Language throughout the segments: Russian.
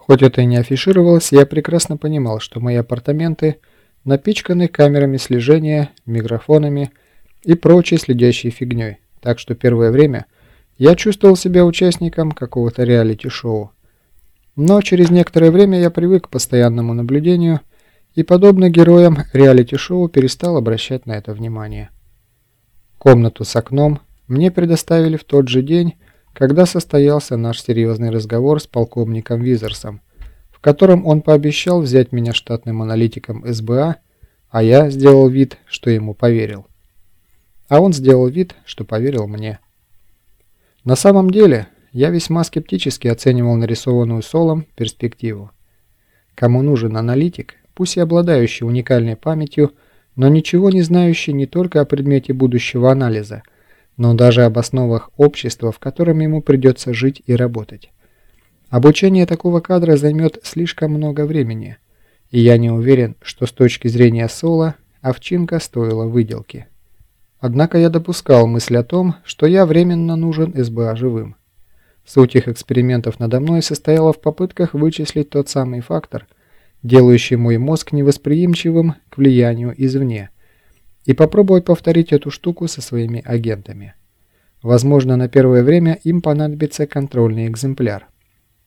Хоть это и не афишировалось, я прекрасно понимал, что мои апартаменты напичканы камерами слежения, микрофонами и прочей следящей фигней, так что первое время я чувствовал себя участником какого-то реалити-шоу. Но через некоторое время я привык к постоянному наблюдению и, подобно героям реалити-шоу, перестал обращать на это внимание. Комнату с окном мне предоставили в тот же день, когда состоялся наш серьезный разговор с полковником Визерсом, в котором он пообещал взять меня штатным аналитиком СБА, а я сделал вид, что ему поверил. А он сделал вид, что поверил мне. На самом деле, я весьма скептически оценивал нарисованную Солом перспективу. Кому нужен аналитик, пусть и обладающий уникальной памятью, но ничего не знающий не только о предмете будущего анализа, но даже об основах общества, в котором ему придется жить и работать. Обучение такого кадра займет слишком много времени, и я не уверен, что с точки зрения Соло овчинка стоила выделки. Однако я допускал мысль о том, что я временно нужен СБА живым. Суть их экспериментов надо мной состояла в попытках вычислить тот самый фактор, делающий мой мозг невосприимчивым к влиянию извне – и попробовать повторить эту штуку со своими агентами. Возможно, на первое время им понадобится контрольный экземпляр.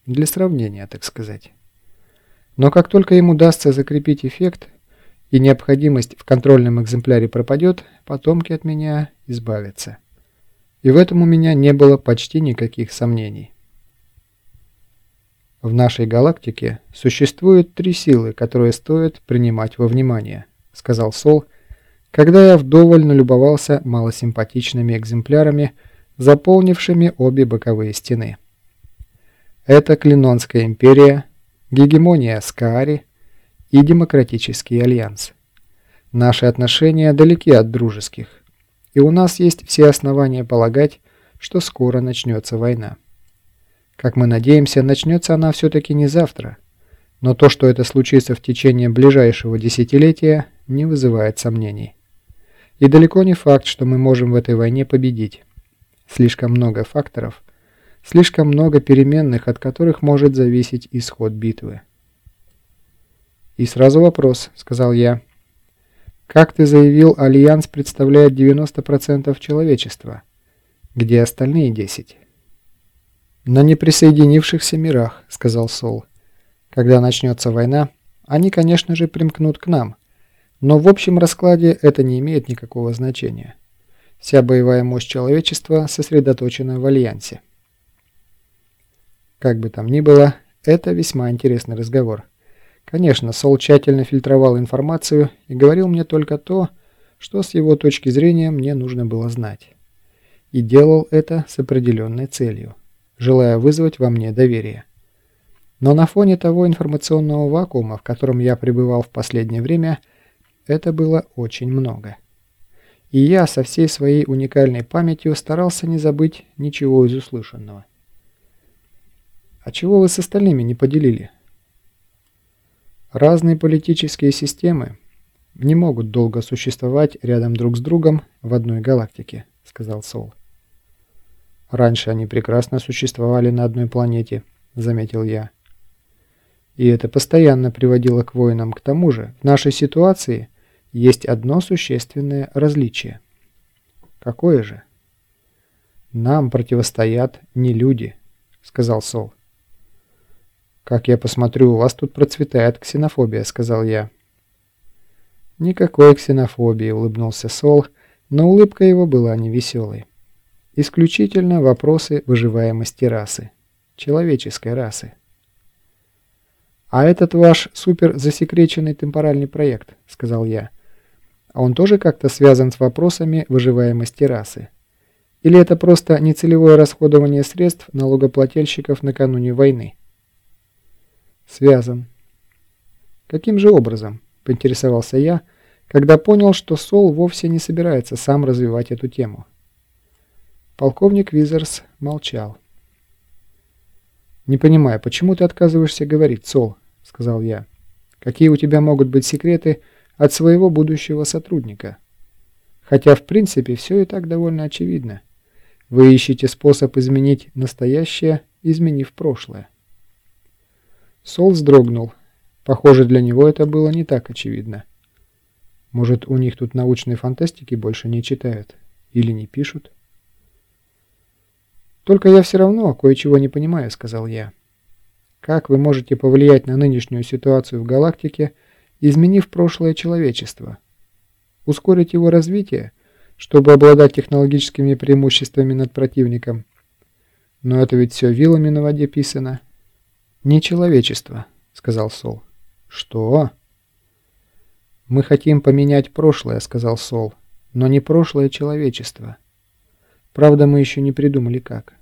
Для сравнения, так сказать. Но как только им удастся закрепить эффект, и необходимость в контрольном экземпляре пропадет, потомки от меня избавятся. И в этом у меня не было почти никаких сомнений. В нашей галактике существуют три силы, которые стоит принимать во внимание, сказал Сол, когда я вдоволь налюбовался малосимпатичными экземплярами, заполнившими обе боковые стены. Это Клинонская империя, гегемония Скаари и Демократический альянс. Наши отношения далеки от дружеских, и у нас есть все основания полагать, что скоро начнется война. Как мы надеемся, начнется она все-таки не завтра, но то, что это случится в течение ближайшего десятилетия, не вызывает сомнений. И далеко не факт, что мы можем в этой войне победить. Слишком много факторов, слишком много переменных, от которых может зависеть исход битвы. «И сразу вопрос», — сказал я. «Как ты заявил, Альянс представляет 90% человечества. Где остальные 10%?» «На неприсоединившихся мирах», — сказал Сол. «Когда начнется война, они, конечно же, примкнут к нам». Но в общем раскладе это не имеет никакого значения. Вся боевая мощь человечества сосредоточена в Альянсе. Как бы там ни было, это весьма интересный разговор. Конечно, Сол тщательно фильтровал информацию и говорил мне только то, что с его точки зрения мне нужно было знать. И делал это с определенной целью, желая вызвать во мне доверие. Но на фоне того информационного вакуума, в котором я пребывал в последнее время – это было очень много. И я со всей своей уникальной памятью старался не забыть ничего из услышанного. А чего вы с остальными не поделили? Разные политические системы не могут долго существовать рядом друг с другом в одной галактике, сказал Сол. Раньше они прекрасно существовали на одной планете, заметил я. И это постоянно приводило к войнам. К тому же, в нашей ситуации есть одно существенное различие. Какое же? Нам противостоят не люди, сказал Сол. Как я посмотрю, у вас тут процветает ксенофобия, сказал я. Никакой ксенофобии, улыбнулся Сол, но улыбка его была невеселой. Исключительно вопросы выживаемости расы. Человеческой расы. «А этот ваш супер засекреченный темпоральный проект», — сказал я, — а он тоже как-то связан с вопросами выживаемости расы? Или это просто нецелевое расходование средств налогоплательщиков накануне войны? Связан. Каким же образом? Поинтересовался я, когда понял, что Сол вовсе не собирается сам развивать эту тему. Полковник Визерс молчал. «Не понимаю, почему ты отказываешься говорить, Сол?» — сказал я. «Какие у тебя могут быть секреты, — от своего будущего сотрудника. Хотя в принципе все и так довольно очевидно. Вы ищете способ изменить настоящее, изменив прошлое. Сол вздрогнул. Похоже, для него это было не так очевидно. Может, у них тут научной фантастики больше не читают? Или не пишут? «Только я все равно кое-чего не понимаю», — сказал я. «Как вы можете повлиять на нынешнюю ситуацию в галактике, изменив прошлое человечества? Ускорить его развитие, чтобы обладать технологическими преимуществами над противником? Но это ведь все вилами на воде писано». «Не человечество», — сказал Сол. «Что?» «Мы хотим поменять прошлое», — сказал Сол, — «но не прошлое человечества». Правда, мы еще не придумали как.